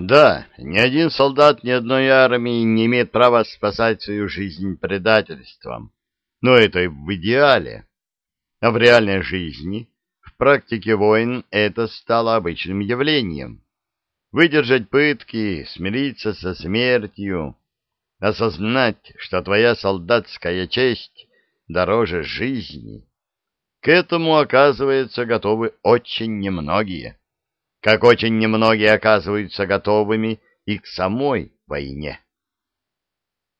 Да, ни один солдат ни одной армии не имеет права спасать свою жизнь предательством. Но это в идеале. А в реальной жизни, в практике войн, это стало обычным явлением. Выдержать пытки, смириться со смертью, осознать, что твоя солдатская честь дороже жизни. К этому, оказывается, готовы очень немногие как очень немногие оказываются готовыми и к самой войне.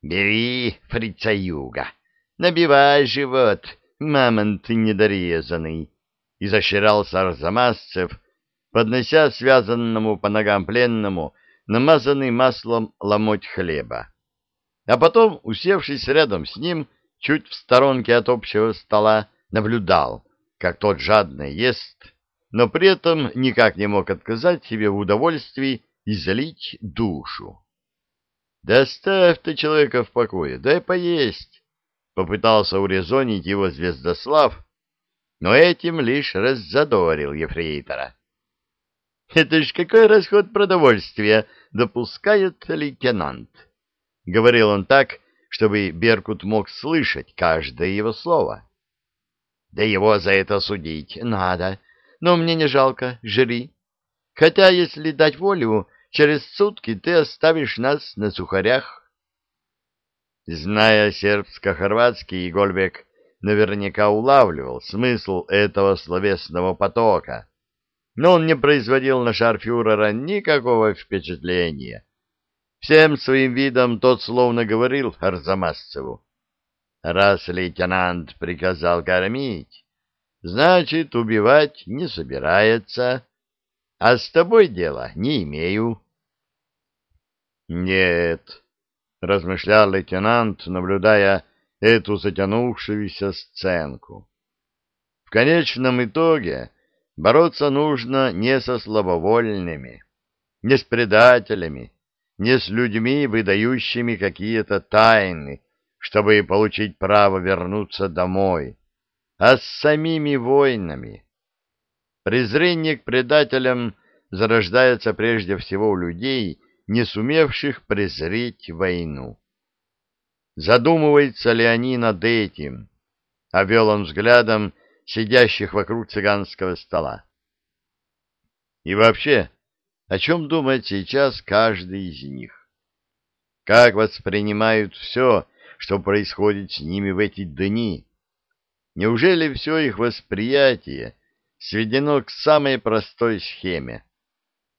«Бери, фрица юга, набивай живот, мамонт недорезанный!» — изощрялся Арзамасцев, поднося связанному по ногам пленному намазанный маслом ломоть хлеба. А потом, усевшись рядом с ним, чуть в сторонке от общего стола, наблюдал, как тот жадно ест, но при этом никак не мог отказать себе в удовольствии излить душу. «Да оставь ты человека в покое, дай поесть!» Попытался урезонить его Звездослав, но этим лишь раззадорил ефрейтора. «Это ж какой расход продовольствия допускает лейтенант!» — говорил он так, чтобы Беркут мог слышать каждое его слово. «Да его за это судить надо, но мне не жалко, жри. Хотя, если дать волю, через сутки ты оставишь нас на сухарях. Зная сербско-хорватский, Гольбек наверняка улавливал смысл этого словесного потока, но он не производил на шарфюрера никакого впечатления. Всем своим видом тот словно говорил Арзамасцеву. Раз лейтенант приказал кормить, значит, убивать не собирается, а с тобой дела не имею. Нет, размышлял лейтенант, наблюдая эту затянувшуюся сценку. В конечном итоге бороться нужно не со слабовольными, не с предателями, не с людьми, выдающими какие-то тайны, чтобы получить право вернуться домой, а с самими войнами. Презрение к предателям зарождается прежде всего у людей, не сумевших презреть войну. Задумываются ли они над этим? Обвел он взглядом сидящих вокруг цыганского стола. И вообще, о чем думает сейчас каждый из них? Как воспринимают все, что происходит с ними в эти дни? Неужели все их восприятие сведено к самой простой схеме?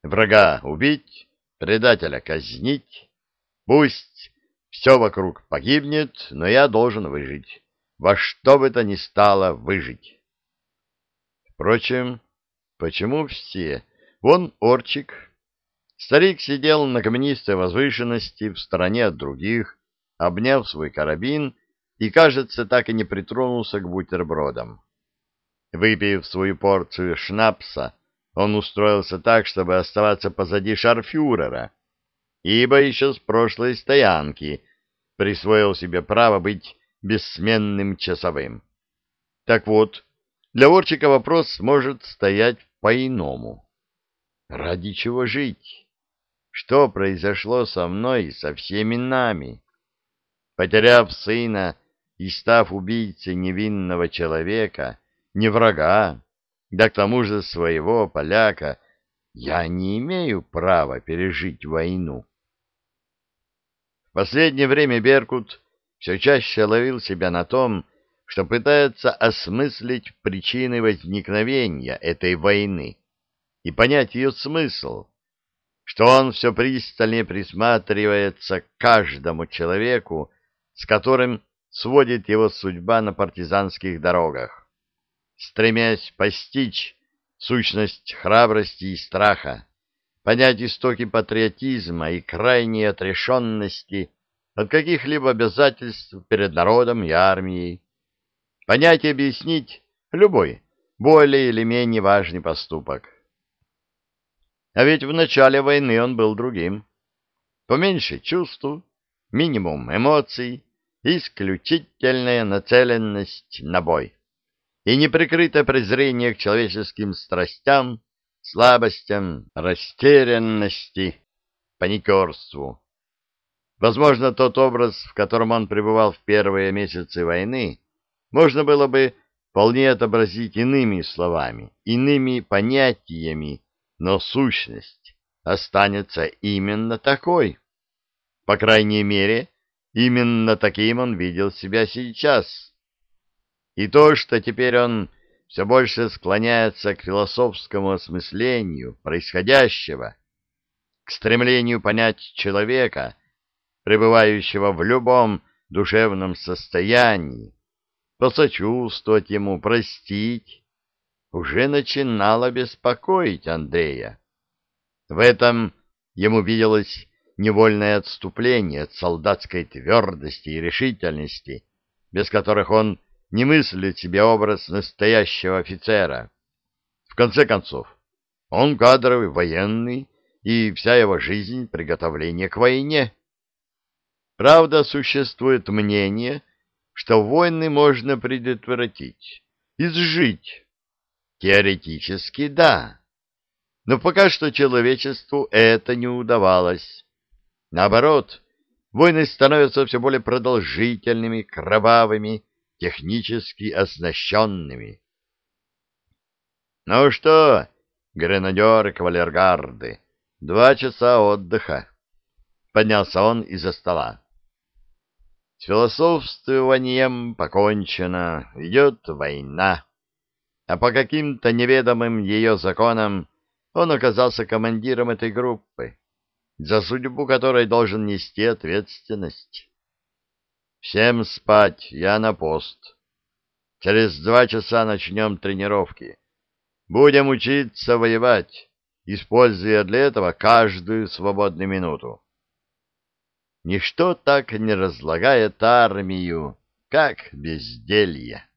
Врага убить, предателя казнить, пусть все вокруг погибнет, но я должен выжить, во что бы то ни стало выжить. Впрочем, почему все? Вон Орчик. Старик сидел на каменистой возвышенности в стороне от других, обняв свой карабин и, кажется, так и не притронулся к бутербродам. Выпив свою порцию шнапса, он устроился так, чтобы оставаться позади шарфюрера, ибо еще с прошлой стоянки присвоил себе право быть бессменным часовым. Так вот, для Орчика вопрос может стоять по-иному. Ради чего жить? Что произошло со мной и со всеми нами? Потеряв сына, и став убийцей невинного человека, не врага, да к тому же своего поляка, я не имею права пережить войну. В последнее время Беркут все чаще ловил себя на том, что пытается осмыслить причины возникновения этой войны и понять ее смысл, что он все пристальнее присматривается к каждому человеку, с которым сводит его судьба на партизанских дорогах, стремясь постичь сущность храбрости и страха, понять истоки патриотизма и крайней отрешенности от каких-либо обязательств перед народом и армией, понять и объяснить любой, более или менее важный поступок. А ведь в начале войны он был другим. Поменьше чувств, минимум эмоций, исключительная нацеленность на бой и неприкрытое презрение к человеческим страстям, слабостям, растерянности, паникерству. Возможно, тот образ, в котором он пребывал в первые месяцы войны, можно было бы вполне отобразить иными словами, иными понятиями, но сущность останется именно такой. По крайней мере, именно таким он видел себя сейчас. И то, что теперь он все больше склоняется к философскому осмыслению происходящего, к стремлению понять человека, пребывающего в любом душевном состоянии, посочувствовать ему, простить, уже начинало беспокоить Андрея. В этом ему виделось невольное отступление от солдатской твердости и решительности, без которых он не мыслит себе образ настоящего офицера. В конце концов, он кадровый военный, и вся его жизнь — приготовление к войне. Правда, существует мнение, что войны можно предотвратить, изжить. Теоретически да, но пока что человечеству это не удавалось. Наоборот, войны становятся все более продолжительными, кровавыми, технически оснащенными. «Ну что, гренадеры кавалергарды, два часа отдыха!» Поднялся он из-за стола. С философствованием покончено, идет война. А по каким-то неведомым ее законам он оказался командиром этой группы, за судьбу которой должен нести ответственность. Всем спать, я на пост. Через два часа начнем тренировки. Будем учиться воевать, используя для этого каждую свободную минуту. Ничто так не разлагает армию, как безделье.